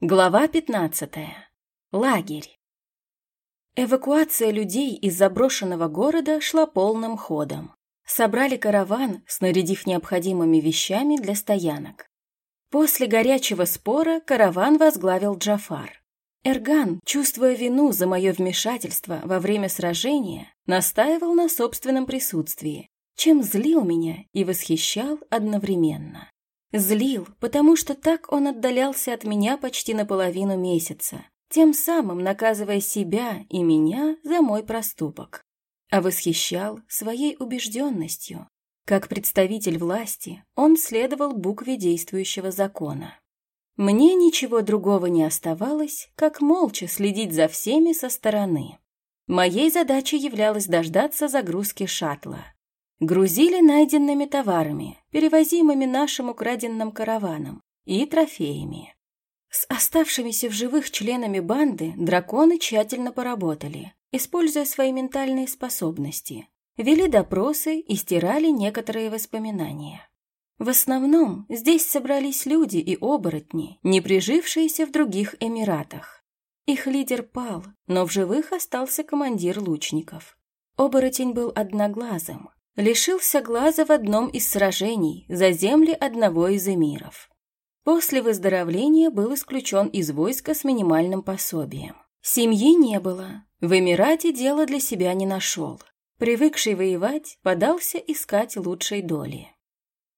Глава 15. Лагерь. Эвакуация людей из заброшенного города шла полным ходом. Собрали караван, снарядив необходимыми вещами для стоянок. После горячего спора караван возглавил Джафар. Эрган, чувствуя вину за мое вмешательство во время сражения, настаивал на собственном присутствии, чем злил меня и восхищал одновременно. Злил, потому что так он отдалялся от меня почти на половину месяца, тем самым наказывая себя и меня за мой проступок. А восхищал своей убежденностью. Как представитель власти, он следовал букве действующего закона. Мне ничего другого не оставалось, как молча следить за всеми со стороны. Моей задачей являлось дождаться загрузки шаттла, Грузили найденными товарами, перевозимыми нашим украденным караваном, и трофеями. С оставшимися в живых членами банды драконы тщательно поработали, используя свои ментальные способности, вели допросы и стирали некоторые воспоминания. В основном здесь собрались люди и оборотни, не прижившиеся в других эмиратах. Их лидер пал, но в живых остался командир лучников. Оборотень был одноглазым, лишился глаза в одном из сражений за земли одного из эмиров. После выздоровления был исключен из войска с минимальным пособием. Семьи не было, в Эмирате дело для себя не нашел. Привыкший воевать, подался искать лучшей доли.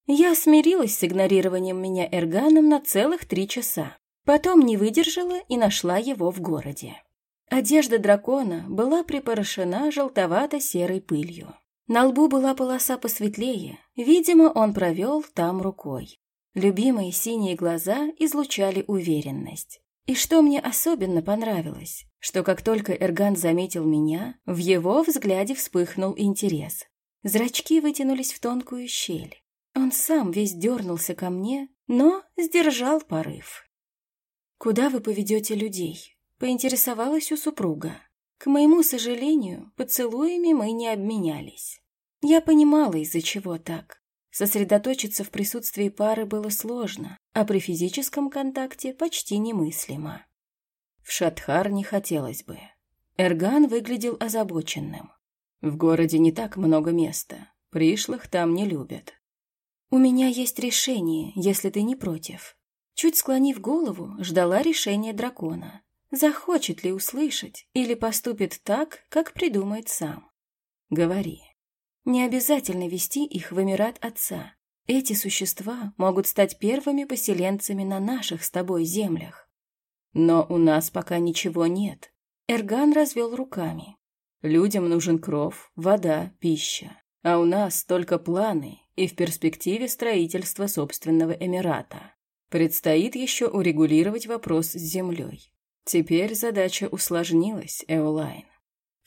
Я смирилась с игнорированием меня Эрганом на целых три часа. Потом не выдержала и нашла его в городе. Одежда дракона была припорошена желтовато-серой пылью. На лбу была полоса посветлее, видимо, он провел там рукой. Любимые синие глаза излучали уверенность. И что мне особенно понравилось, что как только Эрган заметил меня, в его взгляде вспыхнул интерес. Зрачки вытянулись в тонкую щель. Он сам весь дернулся ко мне, но сдержал порыв. «Куда вы поведете людей?» — поинтересовалась у супруга. К моему сожалению, поцелуями мы не обменялись. Я понимала, из-за чего так. Сосредоточиться в присутствии пары было сложно, а при физическом контакте почти немыслимо. В Шатхар не хотелось бы. Эрган выглядел озабоченным. В городе не так много места, пришлых там не любят. «У меня есть решение, если ты не против». Чуть склонив голову, ждала решения дракона. Захочет ли услышать или поступит так, как придумает сам. «Говори». Не обязательно вести их в Эмират Отца. Эти существа могут стать первыми поселенцами на наших с тобой землях. Но у нас пока ничего нет. Эрган развел руками. Людям нужен кров, вода, пища. А у нас только планы и в перспективе строительства собственного Эмирата. Предстоит еще урегулировать вопрос с землей. Теперь задача усложнилась, Эолайн.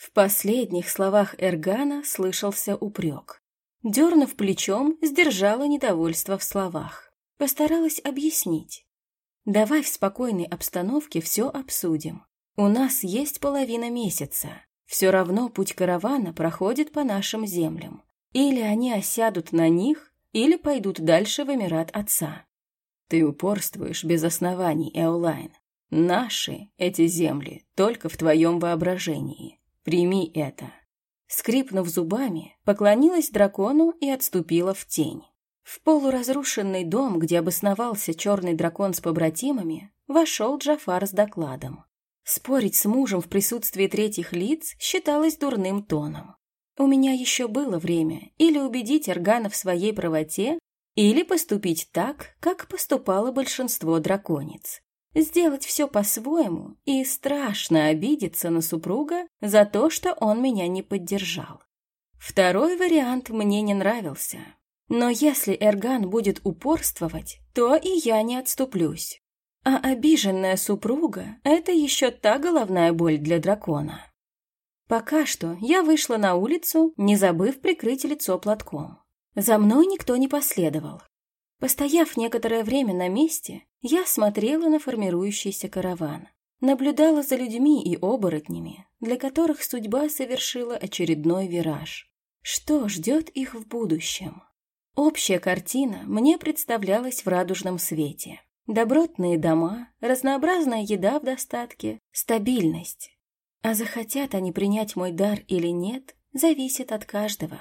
В последних словах Эргана слышался упрек. Дернув плечом, сдержала недовольство в словах. Постаралась объяснить. «Давай в спокойной обстановке все обсудим. У нас есть половина месяца. Все равно путь каравана проходит по нашим землям. Или они осядут на них, или пойдут дальше в Эмират Отца. Ты упорствуешь без оснований, Эолайн. Наши, эти земли, только в твоем воображении. Прими это». Скрипнув зубами, поклонилась дракону и отступила в тень. В полуразрушенный дом, где обосновался черный дракон с побратимами, вошел Джафар с докладом. Спорить с мужем в присутствии третьих лиц считалось дурным тоном. У меня еще было время или убедить Эргана в своей правоте, или поступить так, как поступало большинство драконец сделать все по-своему и страшно обидеться на супруга за то, что он меня не поддержал. Второй вариант мне не нравился. Но если Эрган будет упорствовать, то и я не отступлюсь. А обиженная супруга — это еще та головная боль для дракона. Пока что я вышла на улицу, не забыв прикрыть лицо платком. За мной никто не последовал. Постояв некоторое время на месте, я смотрела на формирующийся караван, наблюдала за людьми и оборотнями, для которых судьба совершила очередной вираж. Что ждет их в будущем? Общая картина мне представлялась в радужном свете. Добротные дома, разнообразная еда в достатке, стабильность. А захотят они принять мой дар или нет, зависит от каждого.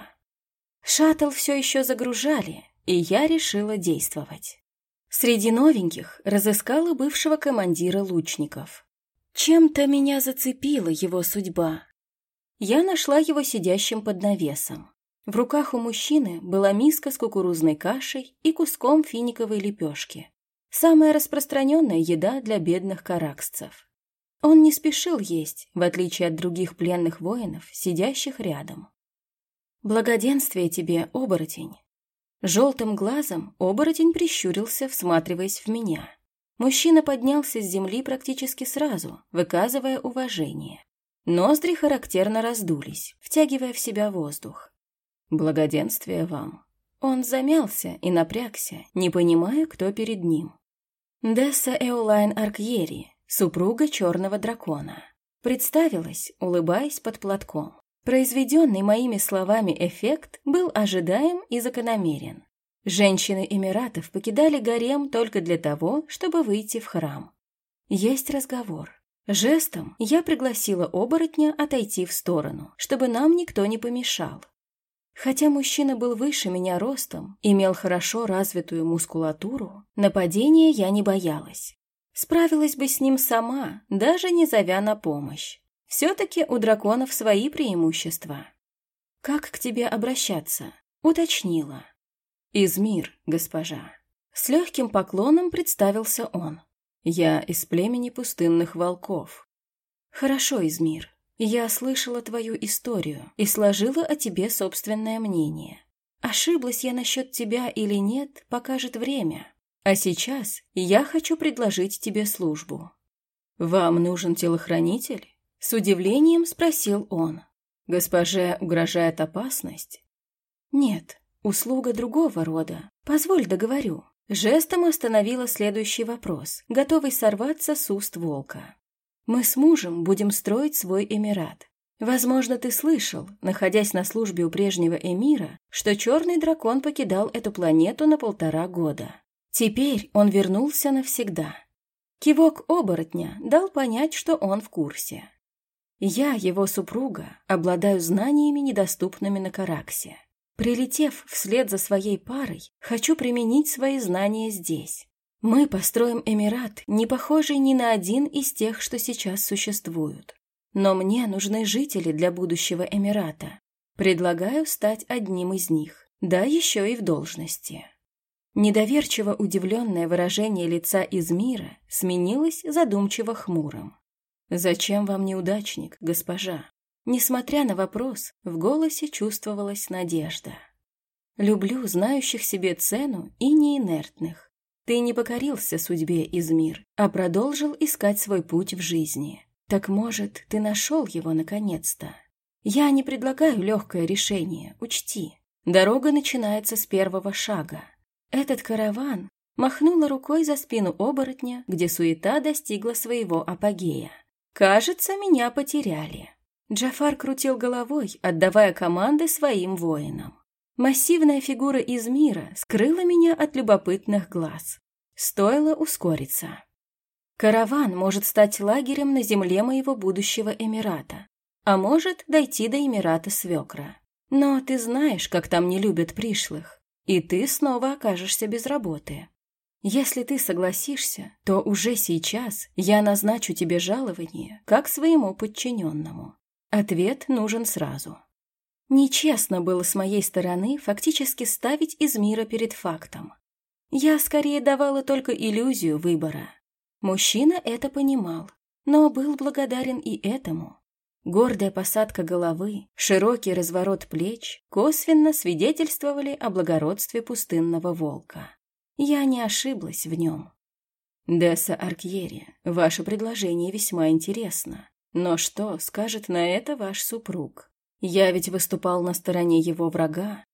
Шаттл все еще загружали, и я решила действовать. Среди новеньких разыскала бывшего командира лучников. Чем-то меня зацепила его судьба. Я нашла его сидящим под навесом. В руках у мужчины была миска с кукурузной кашей и куском финиковой лепешки. Самая распространенная еда для бедных караксцев. Он не спешил есть, в отличие от других пленных воинов, сидящих рядом. «Благоденствие тебе, оборотень!» Желтым глазом оборотень прищурился, всматриваясь в меня. Мужчина поднялся с земли практически сразу, выказывая уважение. Ноздри характерно раздулись, втягивая в себя воздух. «Благоденствие вам!» Он замялся и напрягся, не понимая, кто перед ним. Десса Эолайн Аркьери, супруга черного дракона. Представилась, улыбаясь под платком. Произведенный моими словами эффект был ожидаем и закономерен. Женщины Эмиратов покидали гарем только для того, чтобы выйти в храм. Есть разговор. Жестом я пригласила оборотня отойти в сторону, чтобы нам никто не помешал. Хотя мужчина был выше меня ростом, имел хорошо развитую мускулатуру, нападения я не боялась. Справилась бы с ним сама, даже не зовя на помощь. Все-таки у драконов свои преимущества. «Как к тебе обращаться?» — уточнила. «Измир, госпожа». С легким поклоном представился он. «Я из племени пустынных волков». «Хорошо, Измир. Я слышала твою историю и сложила о тебе собственное мнение. Ошиблась я насчет тебя или нет, покажет время. А сейчас я хочу предложить тебе службу. Вам нужен телохранитель? С удивлением спросил он. Госпоже угрожает опасность? Нет, услуга другого рода. Позволь договорю. Жестом остановила следующий вопрос, готовый сорваться с уст волка. Мы с мужем будем строить свой эмират. Возможно, ты слышал, находясь на службе у прежнего эмира, что черный дракон покидал эту планету на полтора года. Теперь он вернулся навсегда. Кивок оборотня дал понять, что он в курсе. Я, его супруга, обладаю знаниями, недоступными на Караксе. Прилетев вслед за своей парой, хочу применить свои знания здесь. Мы построим Эмират, не похожий ни на один из тех, что сейчас существуют. Но мне нужны жители для будущего Эмирата. Предлагаю стать одним из них, да еще и в должности. Недоверчиво удивленное выражение лица из мира сменилось задумчиво хмурым. «Зачем вам неудачник, госпожа?» Несмотря на вопрос, в голосе чувствовалась надежда. «Люблю знающих себе цену и неинертных. Ты не покорился судьбе, Измир, а продолжил искать свой путь в жизни. Так, может, ты нашел его наконец-то? Я не предлагаю легкое решение, учти. Дорога начинается с первого шага. Этот караван махнула рукой за спину оборотня, где суета достигла своего апогея. «Кажется, меня потеряли». Джафар крутил головой, отдавая команды своим воинам. Массивная фигура из мира скрыла меня от любопытных глаз. Стоило ускориться. Караван может стать лагерем на земле моего будущего Эмирата, а может дойти до Эмирата Свекра. Но ты знаешь, как там не любят пришлых, и ты снова окажешься без работы. Если ты согласишься, то уже сейчас я назначу тебе жалование, как своему подчиненному. Ответ нужен сразу. Нечестно было с моей стороны фактически ставить из мира перед фактом. Я скорее давала только иллюзию выбора. Мужчина это понимал, но был благодарен и этому. Гордая посадка головы, широкий разворот плеч косвенно свидетельствовали о благородстве пустынного волка. Я не ошиблась в нем. «Десса Аркьери, ваше предложение весьма интересно. Но что скажет на это ваш супруг?» Я ведь выступал на стороне его врага.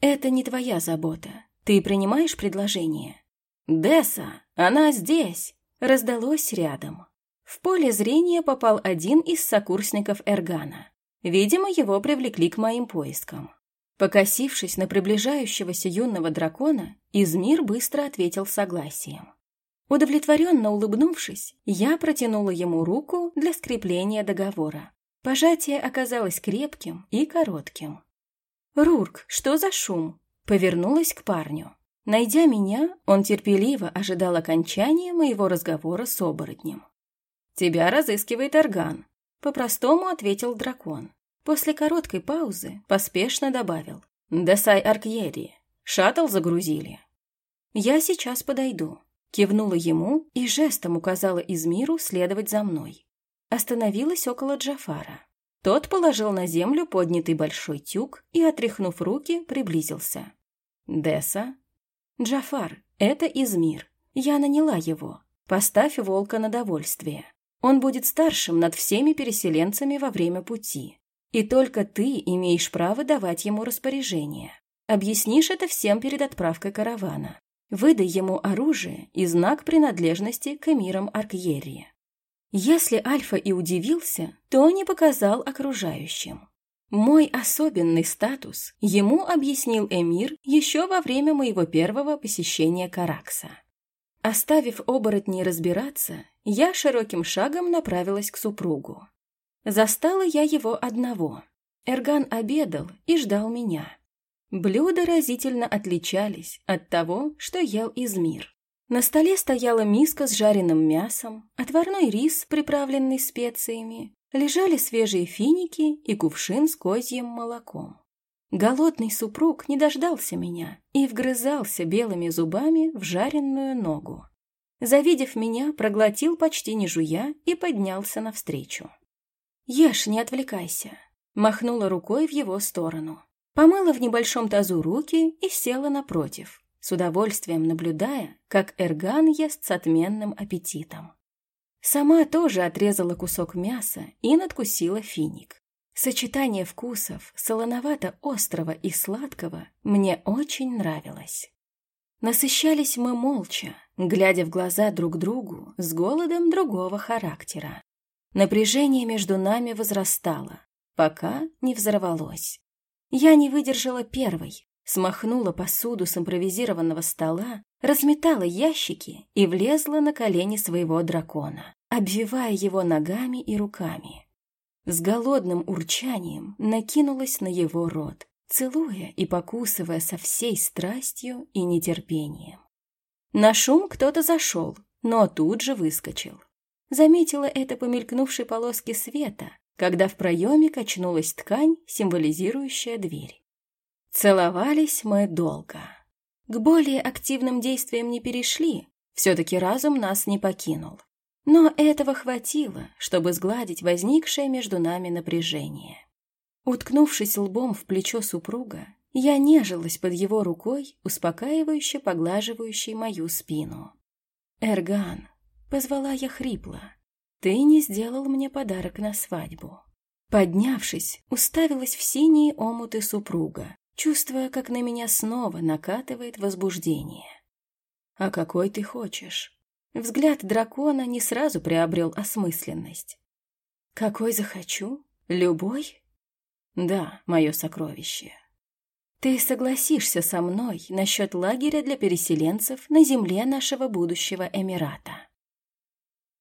Это не твоя забота. Ты принимаешь предложение? Десса, она здесь! Раздалось рядом. В поле зрения попал один из сокурсников Эргана. Видимо, его привлекли к моим поискам. Покосившись на приближающегося юного дракона, Измир быстро ответил согласием. Удовлетворенно улыбнувшись, я протянула ему руку для скрепления договора. Пожатие оказалось крепким и коротким. «Рурк, что за шум?» Повернулась к парню. Найдя меня, он терпеливо ожидал окончания моего разговора с оборотнем. «Тебя разыскивает орган», — по-простому ответил дракон. После короткой паузы поспешно добавил. «Десай Аркьери. Шаттл загрузили». «Я сейчас подойду», — кивнула ему и жестом указала Измиру следовать за мной. Остановилась около Джафара. Тот положил на землю поднятый большой тюк и, отряхнув руки, приблизился. «Десса?» «Джафар, это Измир. Я наняла его. Поставь волка на довольствие. Он будет старшим над всеми переселенцами во время пути. И только ты имеешь право давать ему распоряжение. Объяснишь это всем перед отправкой каравана. Выдай ему оружие и знак принадлежности к эмирам Аркьерии. Если Альфа и удивился, то не показал окружающим. Мой особенный статус ему объяснил Эмир еще во время моего первого посещения Каракса. Оставив оборотней разбираться, я широким шагом направилась к супругу. Застала я его одного. Эрган обедал и ждал меня. Блюда разительно отличались от того, что ел Измир. На столе стояла миска с жареным мясом, отварной рис, приправленный специями, лежали свежие финики и кувшин с козьим молоком. Голодный супруг не дождался меня и вгрызался белыми зубами в жареную ногу. Завидев меня, проглотил почти не жуя и поднялся навстречу. «Ешь, не отвлекайся», — махнула рукой в его сторону. Помыла в небольшом тазу руки и села напротив, с удовольствием наблюдая, как Эрган ест с отменным аппетитом. Сама тоже отрезала кусок мяса и надкусила финик. Сочетание вкусов солоновато-острого и сладкого мне очень нравилось. Насыщались мы молча, глядя в глаза друг другу с голодом другого характера. Напряжение между нами возрастало, пока не взорвалось. Я не выдержала первой, смахнула посуду с импровизированного стола, разметала ящики и влезла на колени своего дракона, обвивая его ногами и руками. С голодным урчанием накинулась на его рот, целуя и покусывая со всей страстью и нетерпением. На шум кто-то зашел, но тут же выскочил. Заметила это по полоске света, когда в проеме качнулась ткань, символизирующая дверь. Целовались мы долго. К более активным действиям не перешли, все-таки разум нас не покинул. Но этого хватило, чтобы сгладить возникшее между нами напряжение. Уткнувшись лбом в плечо супруга, я нежилась под его рукой, успокаивающе поглаживающей мою спину. «Эрган», — позвала я хрипло, — «ты не сделал мне подарок на свадьбу». Поднявшись, уставилась в синие омуты супруга, чувствуя, как на меня снова накатывает возбуждение. «А какой ты хочешь?» Взгляд дракона не сразу приобрел осмысленность. «Какой захочу? Любой?» «Да, мое сокровище». «Ты согласишься со мной насчет лагеря для переселенцев на земле нашего будущего Эмирата?»